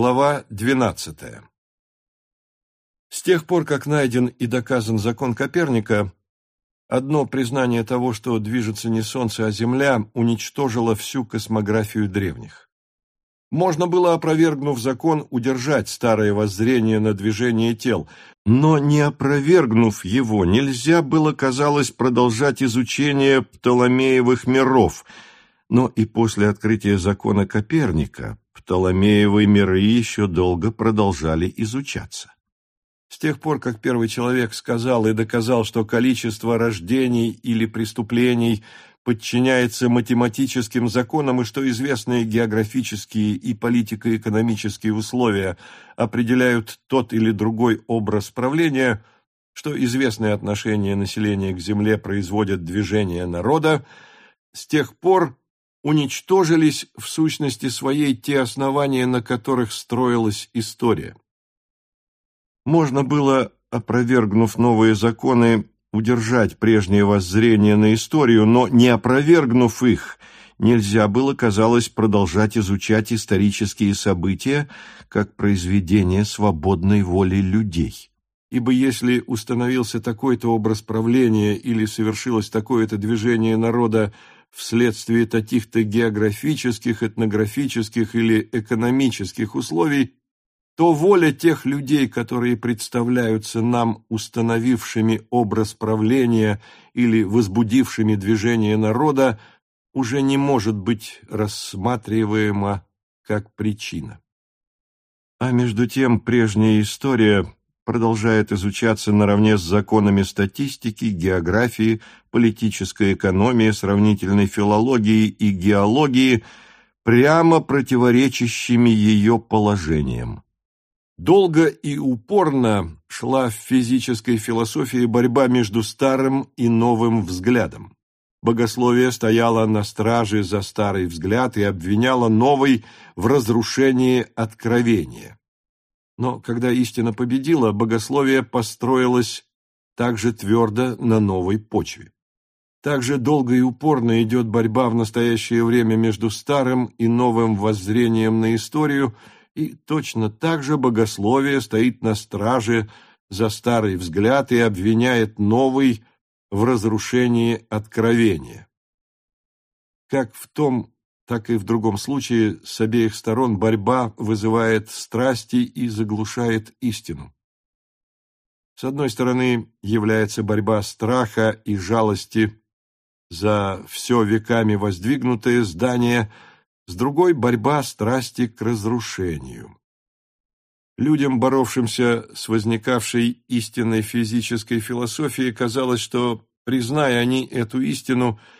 Глава 12. С тех пор, как найден и доказан закон Коперника, одно признание того, что движется не Солнце, а Земля, уничтожило всю космографию древних. Можно было, опровергнув закон, удержать старое воззрение на движение тел, но не опровергнув его, нельзя было, казалось, продолжать изучение Птоломеевых миров, но и после открытия закона Коперника Птоломеевы миры еще долго продолжали изучаться. С тех пор, как первый человек сказал и доказал, что количество рождений или преступлений подчиняется математическим законам и что известные географические и политико-экономические условия определяют тот или другой образ правления, что известные отношения населения к земле производят движение народа, с тех пор уничтожились в сущности своей те основания, на которых строилась история. Можно было, опровергнув новые законы, удержать прежнее воззрение на историю, но не опровергнув их, нельзя было, казалось, продолжать изучать исторические события как произведение свободной воли людей. Ибо если установился такой-то образ правления или совершилось такое-то движение народа вследствие таких-то географических, этнографических или экономических условий, то воля тех людей, которые представляются нам установившими образ правления или возбудившими движение народа, уже не может быть рассматриваема как причина. А между тем прежняя история продолжает изучаться наравне с законами статистики, географии, политической экономии, сравнительной филологии и геологии, прямо противоречащими ее положениям. Долго и упорно шла в физической философии борьба между старым и новым взглядом. Богословие стояло на страже за старый взгляд и обвиняло новый в разрушении откровения. Но когда истина победила, богословие построилось также твердо на новой почве. Также долго и упорно идет борьба в настоящее время между старым и новым воззрением на историю, и точно так же богословие стоит на страже за старый взгляд и обвиняет новый в разрушении откровения. Как в том так и в другом случае с обеих сторон борьба вызывает страсти и заглушает истину. С одной стороны, является борьба страха и жалости за все веками воздвигнутое здание, с другой – борьба страсти к разрушению. Людям, боровшимся с возникавшей истинной физической философией, казалось, что, призная они эту истину –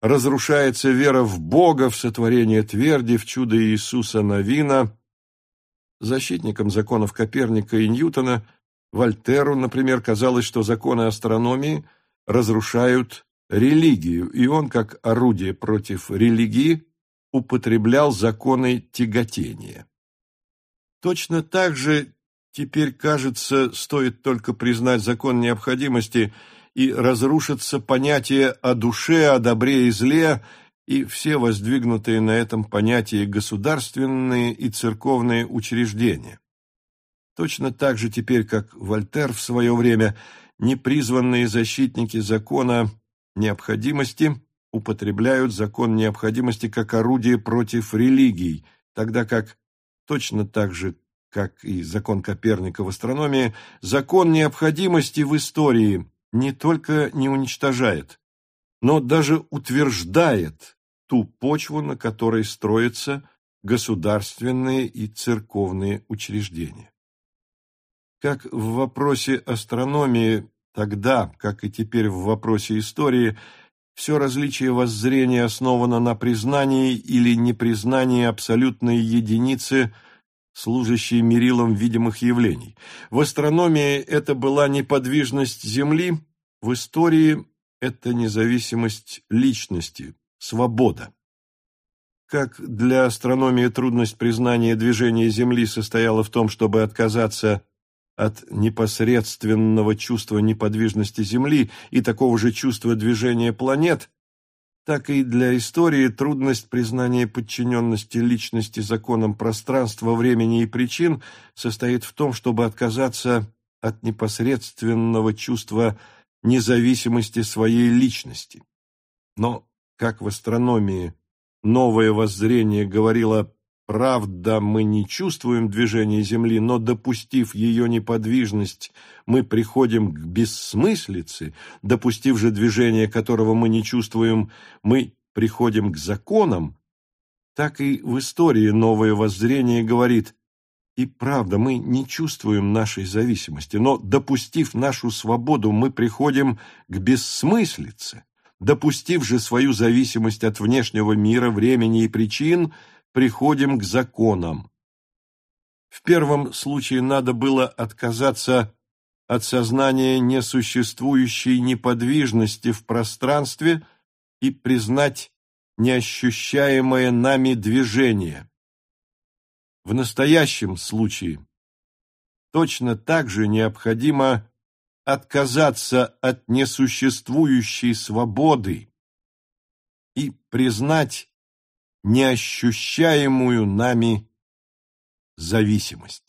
разрушается вера в Бога, в сотворение тверди, в чудо Иисуса Новина. Защитникам законов Коперника и Ньютона, Вольтеру, например, казалось, что законы астрономии разрушают религию, и он, как орудие против религии, употреблял законы тяготения. Точно так же теперь, кажется, стоит только признать закон необходимости – и разрушится понятие о душе, о добре и зле, и все воздвигнутые на этом понятии государственные и церковные учреждения. Точно так же теперь, как Вольтер в свое время, непризванные защитники закона необходимости употребляют закон необходимости как орудие против религий, тогда как точно так же, как и закон Коперника в астрономии, закон необходимости в истории не только не уничтожает, но даже утверждает ту почву, на которой строятся государственные и церковные учреждения. Как в вопросе астрономии, тогда, как и теперь в вопросе истории, все различие воззрения основано на признании или непризнании абсолютной единицы – служащие мерилом видимых явлений. В астрономии это была неподвижность Земли, в истории это независимость личности, свобода. Как для астрономии трудность признания движения Земли состояла в том, чтобы отказаться от непосредственного чувства неподвижности Земли и такого же чувства движения планет, так и для истории трудность признания подчиненности личности законам пространства, времени и причин состоит в том, чтобы отказаться от непосредственного чувства независимости своей личности. Но, как в астрономии, новое воззрение говорило Правда, мы не чувствуем движения Земли, но, допустив ее неподвижность, мы приходим к бессмыслице, допустив же движение, которого мы не чувствуем, мы приходим к законам, так и в истории новое воззрение говорит, и правда, мы не чувствуем нашей зависимости, но, допустив нашу свободу, мы приходим к бессмыслице, допустив же свою зависимость от внешнего мира, времени и причин – приходим к законам. В первом случае надо было отказаться от сознания несуществующей неподвижности в пространстве и признать неощущаемое нами движение. В настоящем случае точно так же необходимо отказаться от несуществующей свободы и признать неощущаемую нами зависимость.